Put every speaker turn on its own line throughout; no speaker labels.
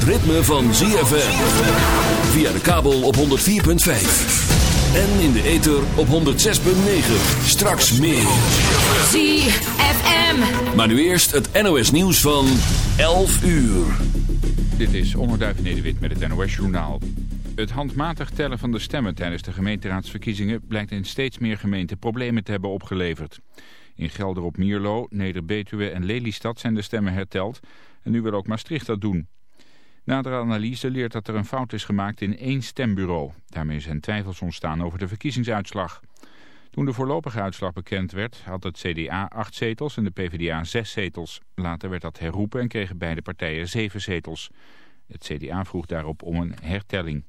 het ritme van ZFM. Via de kabel op 104.5. En in de ether op 106.9. Straks meer.
ZFM.
Maar nu eerst het NOS nieuws van 11 uur.
Dit is Onderduif Nederwit met het NOS Journaal. Het handmatig tellen van de stemmen tijdens de gemeenteraadsverkiezingen... blijkt in steeds meer gemeenten problemen te hebben opgeleverd. In Gelder op Mierlo, Neder-Betuwe en Lelystad zijn de stemmen herteld... en nu wil ook Maastricht dat doen. Nadere analyse leert dat er een fout is gemaakt in één stembureau. Daarmee zijn twijfels ontstaan over de verkiezingsuitslag. Toen de voorlopige uitslag bekend werd, had het CDA acht zetels en de PvdA zes zetels. Later werd dat herroepen en kregen beide partijen zeven zetels. Het CDA vroeg daarop om een hertelling.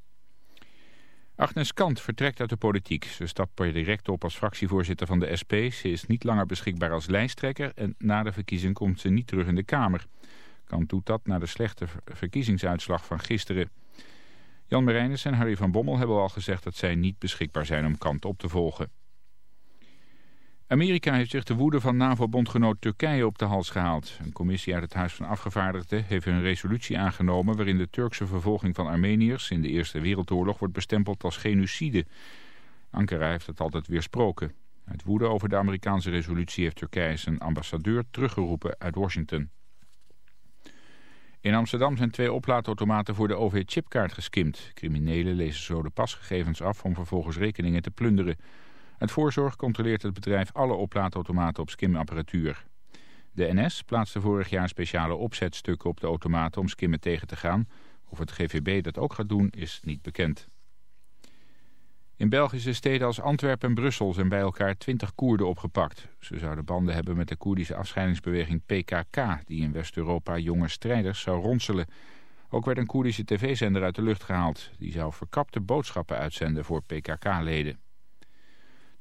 Agnes Kant vertrekt uit de politiek. Ze stapt per direct op als fractievoorzitter van de SP. Ze is niet langer beschikbaar als lijsttrekker en na de verkiezing komt ze niet terug in de Kamer. Kant doet dat na de slechte ver- verkiezingsuitslag van gisteren. Jan Marijnis en Harry van Bommel hebben al gezegd dat zij niet beschikbaar zijn om Kant op te volgen. Amerika heeft zich de woede van NAVO-bondgenoot Turkije op de hals gehaald. Een commissie uit het Huis van Afgevaardigden heeft een resolutie aangenomen... waarin de Turkse vervolging van Armeniërs in de Eerste Wereldoorlog wordt bestempeld als genocide. Ankara heeft het altijd weersproken. Uit woede over de Amerikaanse resolutie heeft Turkije zijn ambassadeur teruggeroepen uit Washington. In Amsterdam zijn twee oplaadautomaten voor de OV-chipkaart geskimd. Criminelen lezen zo de pasgegevens af om vervolgens rekeningen te plunderen. Uit voorzorg controleert het bedrijf alle oplaadautomaten op skimapparatuur. De NS plaatste vorig jaar speciale opzetstukken op de automaten om skimmen tegen te gaan. Of het GVB dat ook gaat doen is niet bekend. In Belgische steden als Antwerpen en Brussel zijn bij elkaar 20 Koerden opgepakt. Ze zouden banden hebben met de Koerdische afscheidingsbeweging PKK... die in West-Europa jonge strijders zou ronselen. Ook werd een Koerdische tv-zender uit de lucht gehaald. Die zou verkapte boodschappen uitzenden voor PKK-leden.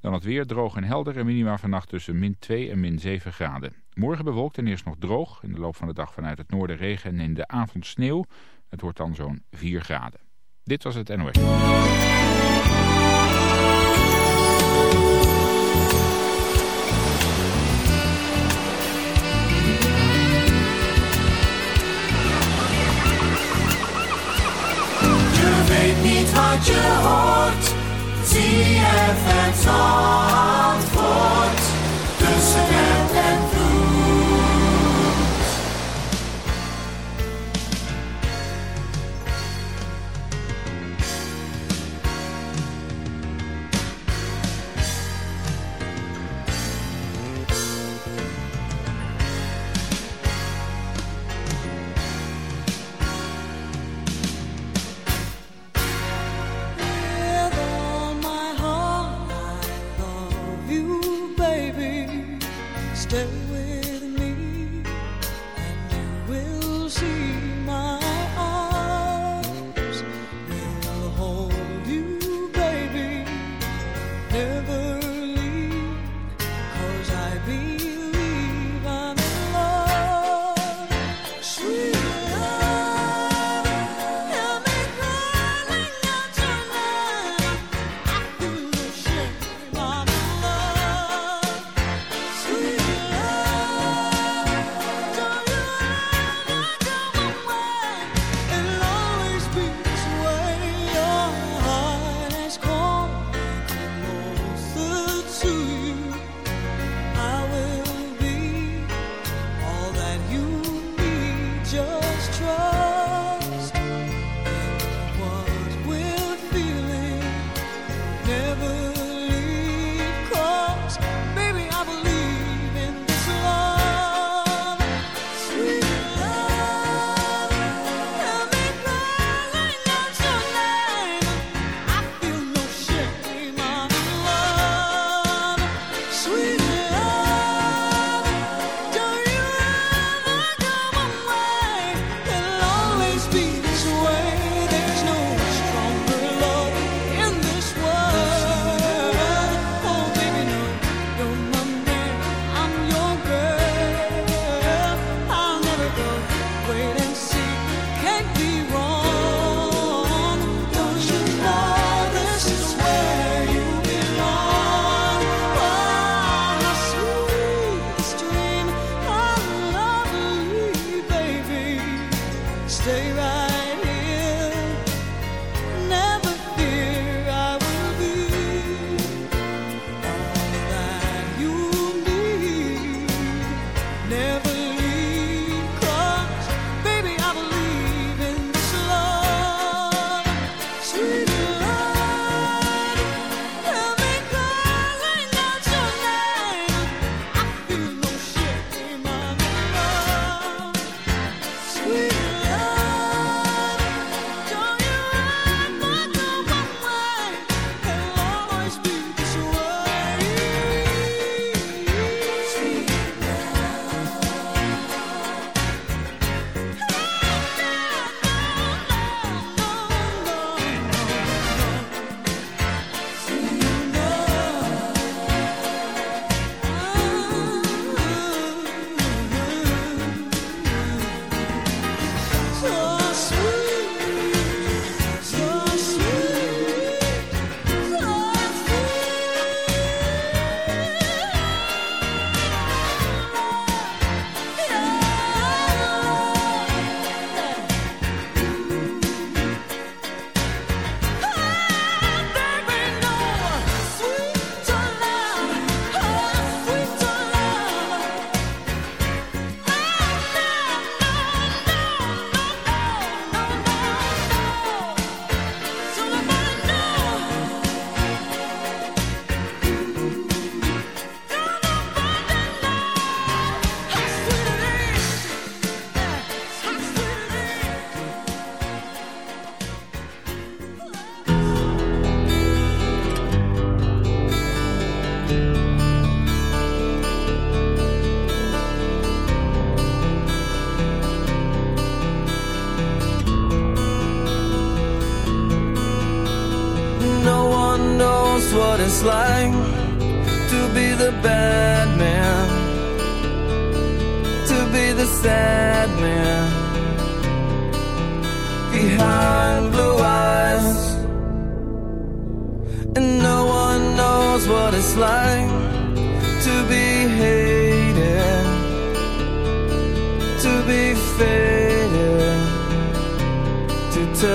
Dan het weer droog en helder en minima vannacht tussen min 2 en min 7 graden. Morgen bewolkt en eerst nog droog. In de loop van de dag vanuit het noorden regen en in de avond sneeuw. Het wordt dan zo'n 4 graden. Dit was het NOS.
Wat je hoort. ZFM Zandvoort. Tussen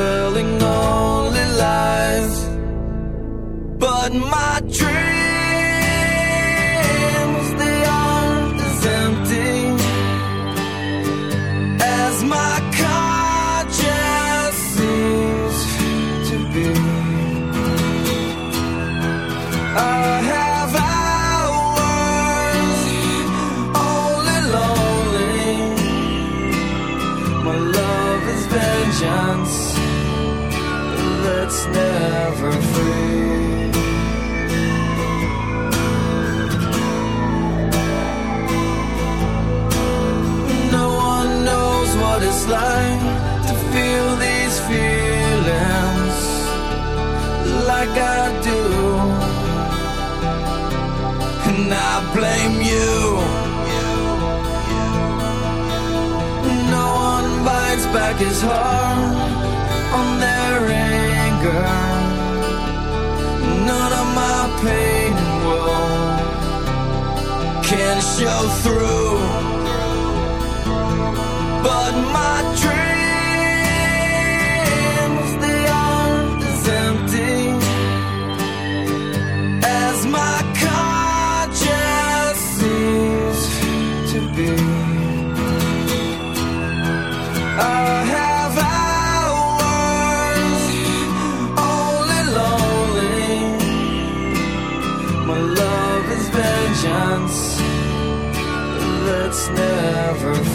telling only lies. But my dreams. like his heart on their anger. None of my pain and woe can show through, but my dreams they aren't as empty as my conscience seems to be. for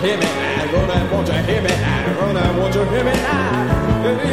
hear me now? Run! Won't you hear me now? Run! Won't you hear me now?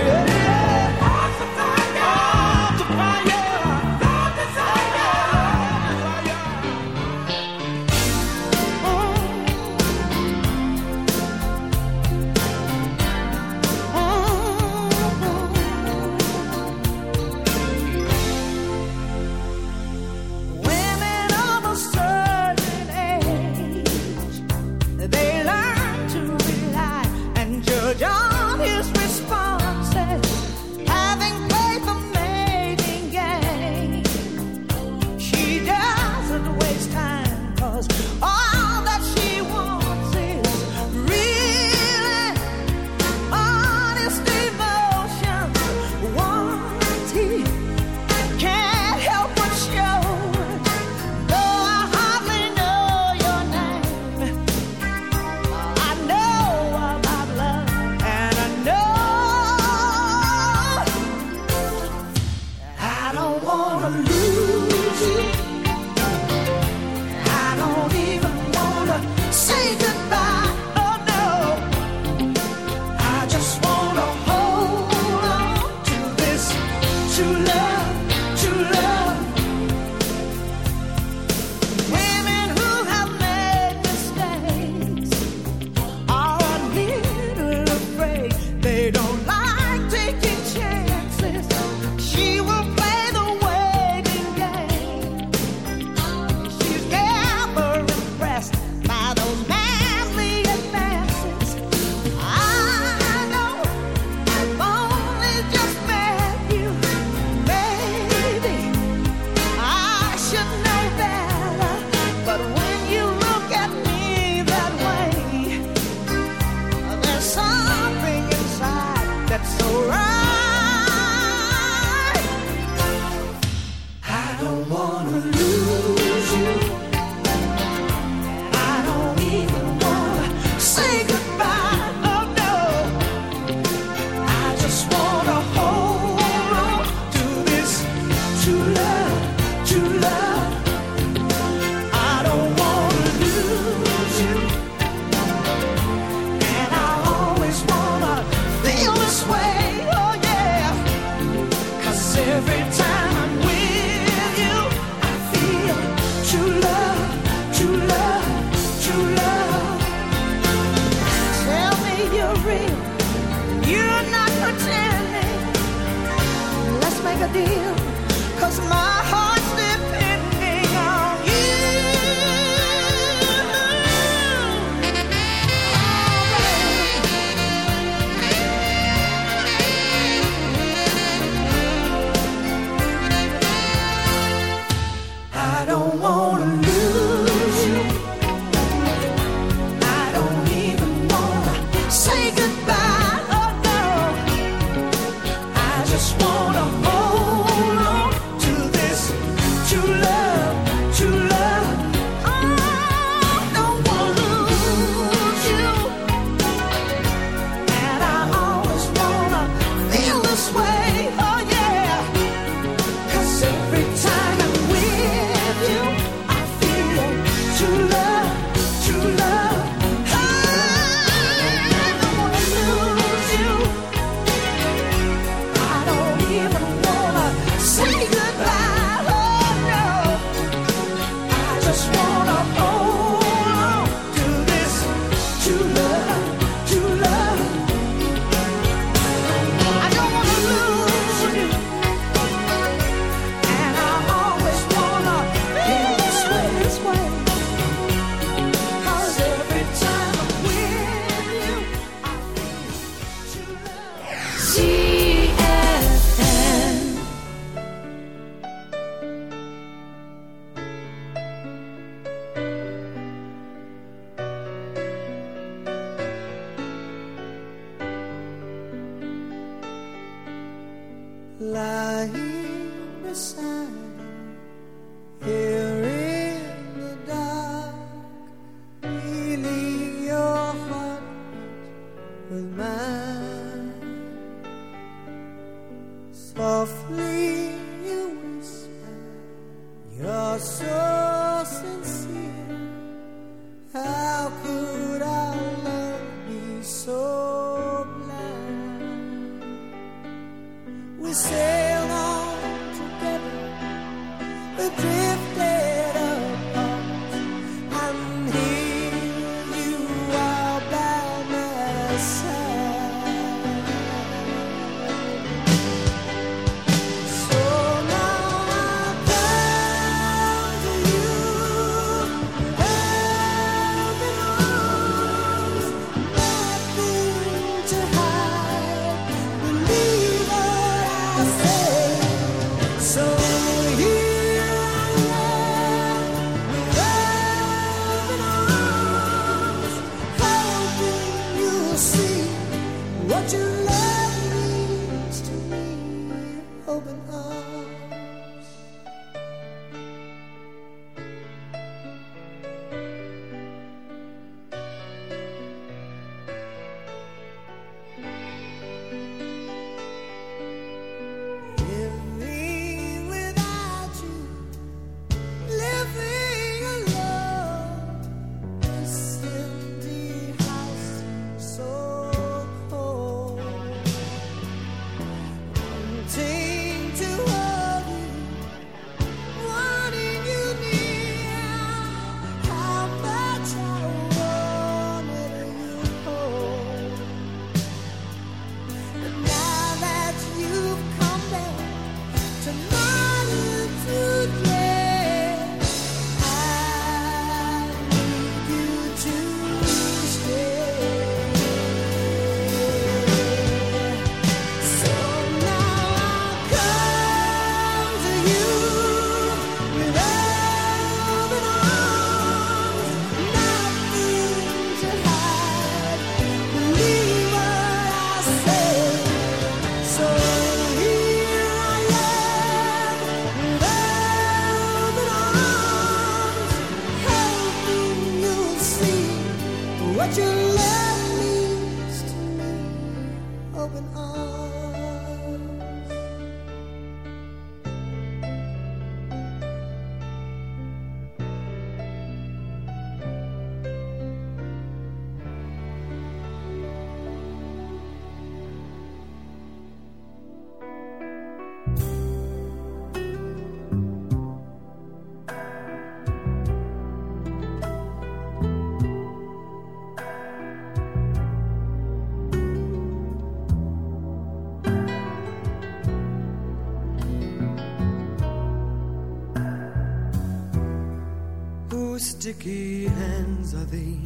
Sticky hands are these?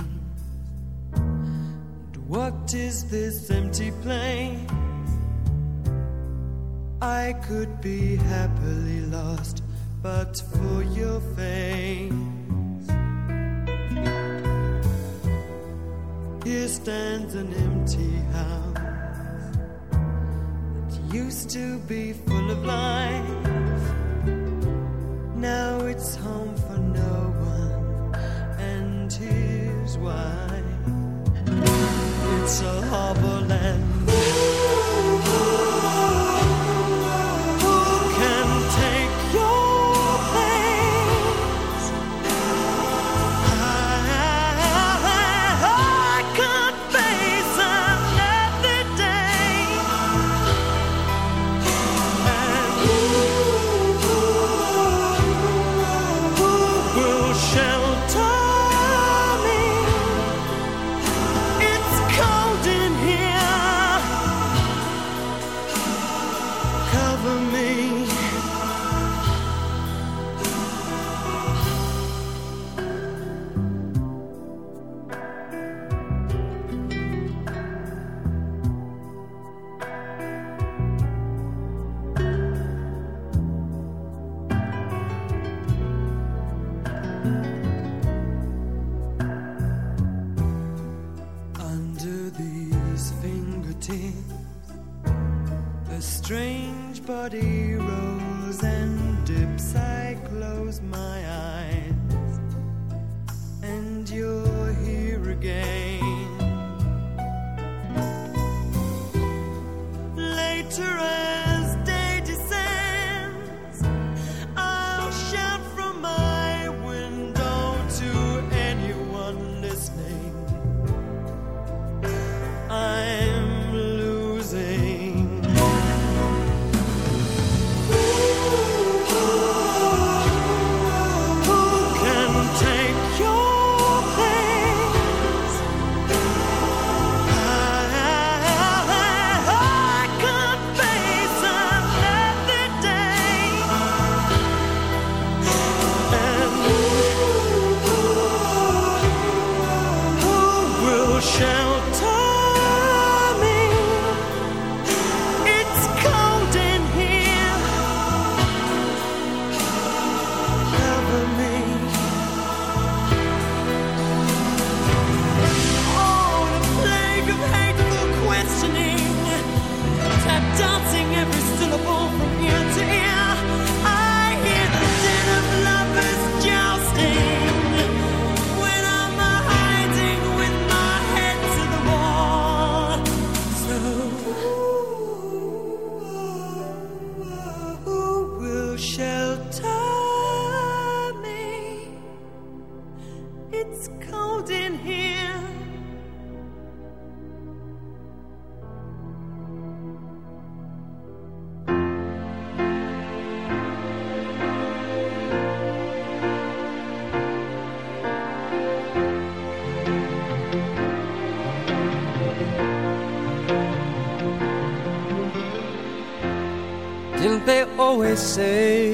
And what is this empty place? I could be happily lost, but for your face. Here stands an empty house that used to be full of life. It's cold in here.
They always say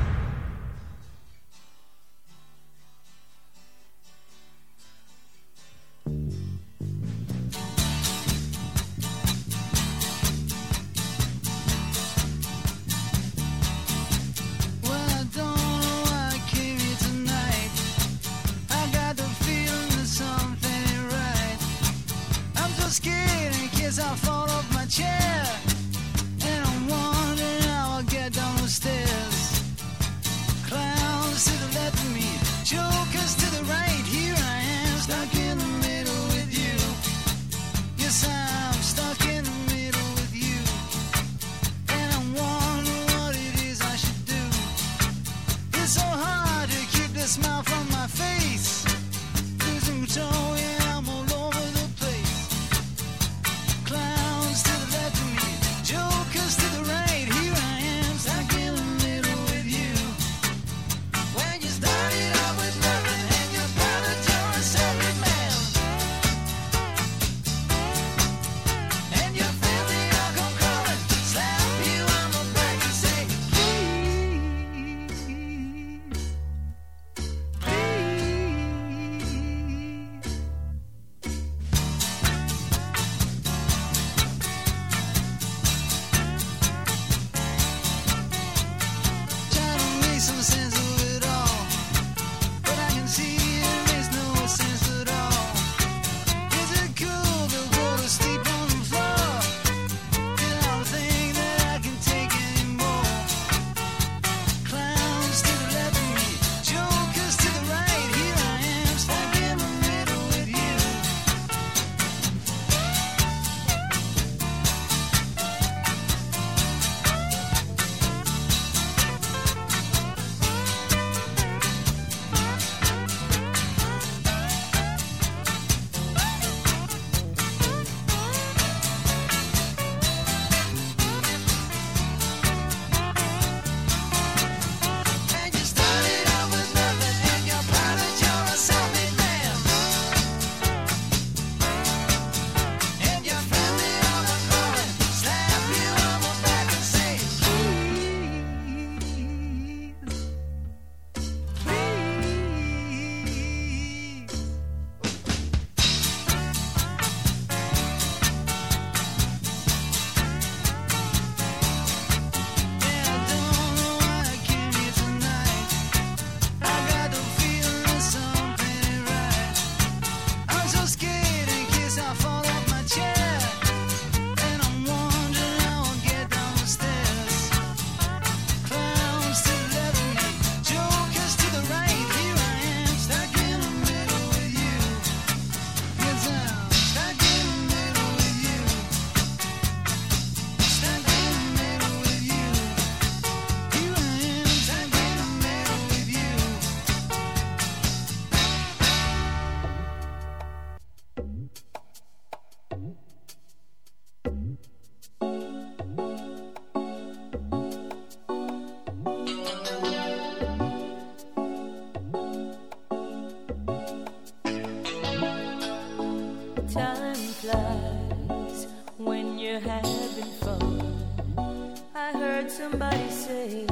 having fun. I heard somebody say,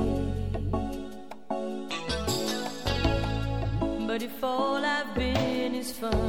But if all I've been is fun.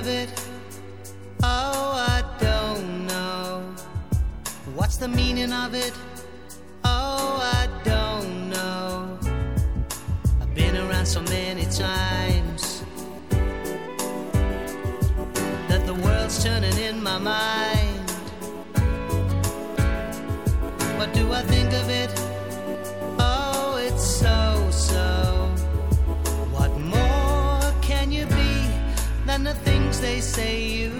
of it? Oh, I don't know. What's the meaning of it? they say you